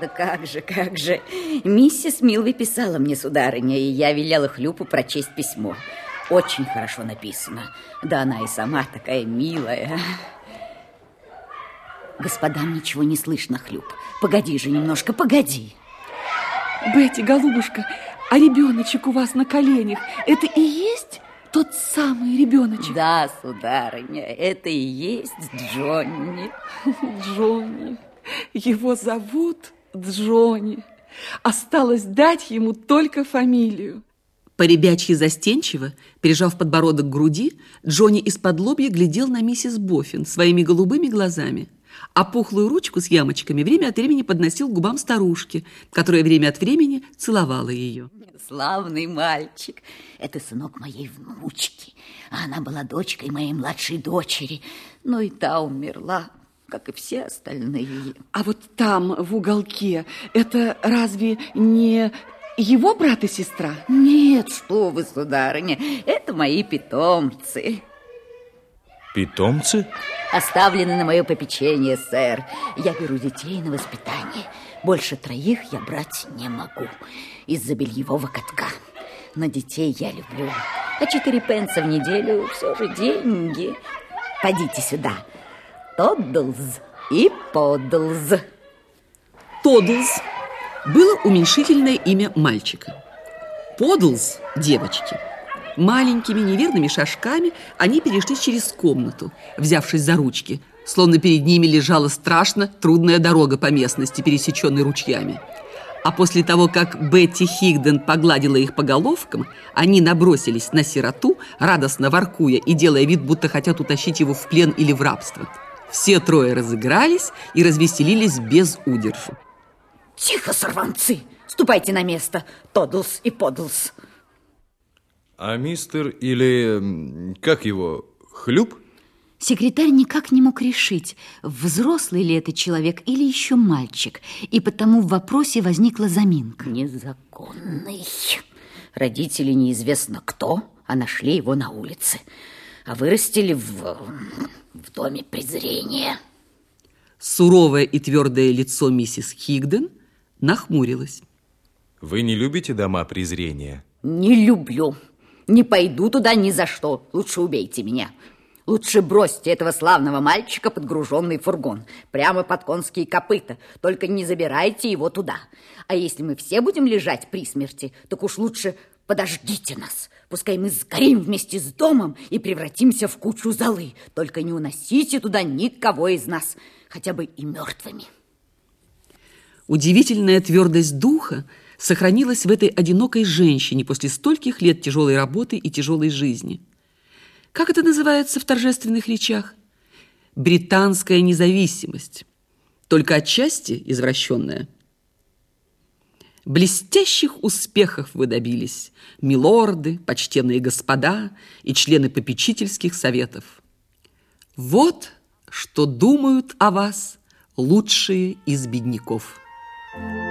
Да как же, как же. Миссис Милви писала мне, сударыня, и я велела Хлюпу прочесть письмо. Очень хорошо написано. Да она и сама такая милая. Господам ничего не слышно, Хлюп. Погоди же немножко, погоди. Бетти, голубушка, а ребеночек у вас на коленях, это и есть тот самый ребеночек? Да, сударыня, это и есть Джонни. Джонни. Его зовут Джонни. Осталось дать ему только фамилию. Поребячьи застенчиво, прижав подбородок к груди, Джонни из-под лобья глядел на миссис Боффин своими голубыми глазами, а пухлую ручку с ямочками время от времени подносил к губам старушки, которая время от времени целовала ее. Славный мальчик. Это сынок моей внучки. А она была дочкой моей младшей дочери. Но и та умерла, как и все остальные. А вот там, в уголке, это разве не его брат и сестра? Нет, что вы, сударыня, это мои питомцы. Питомцы? Оставлены на мое попечение, сэр. Я беру детей на воспитание. Больше троих я брать не могу из-за бельевого катка. На детей я люблю. А четыре пенса в неделю все же деньги. Пойдите сюда. Тоддлз и Поддлз. Тоддлз было уменьшительное имя мальчика. Подлз – девочки. Маленькими неверными шажками они перешли через комнату, взявшись за ручки, словно перед ними лежала страшно трудная дорога по местности, пересеченной ручьями. А после того, как Бетти Хигден погладила их по головкам, они набросились на сироту, радостно воркуя и делая вид, будто хотят утащить его в плен или в рабство. Все трое разыгрались и развеселились без удержу. Тихо, сорванцы! Ступайте на место, Тоддлс и Поддлс. А мистер или... как его? Хлюп? Секретарь никак не мог решить, взрослый ли это человек или еще мальчик, и потому в вопросе возникла заминка. Незаконный. Родители неизвестно кто, а нашли его на улице. А вырастили в, в доме презрения. Суровое и твердое лицо миссис Хигден нахмурилось. Вы не любите дома презрения? Не люблю. Не пойду туда ни за что. Лучше убейте меня. Лучше бросьте этого славного мальчика под груженный фургон, прямо под конские копыта. Только не забирайте его туда. А если мы все будем лежать при смерти, так уж лучше подождите нас. Пускай мы сгорим вместе с домом и превратимся в кучу золы. Только не уносите туда никого из нас, хотя бы и мертвыми. Удивительная твердость духа сохранилась в этой одинокой женщине после стольких лет тяжелой работы и тяжелой жизни. Как это называется в торжественных речах? Британская независимость, только отчасти извращенная. Блестящих успехов вы добились, милорды, почтенные господа и члены попечительских советов. Вот что думают о вас лучшие из бедняков. Thank you.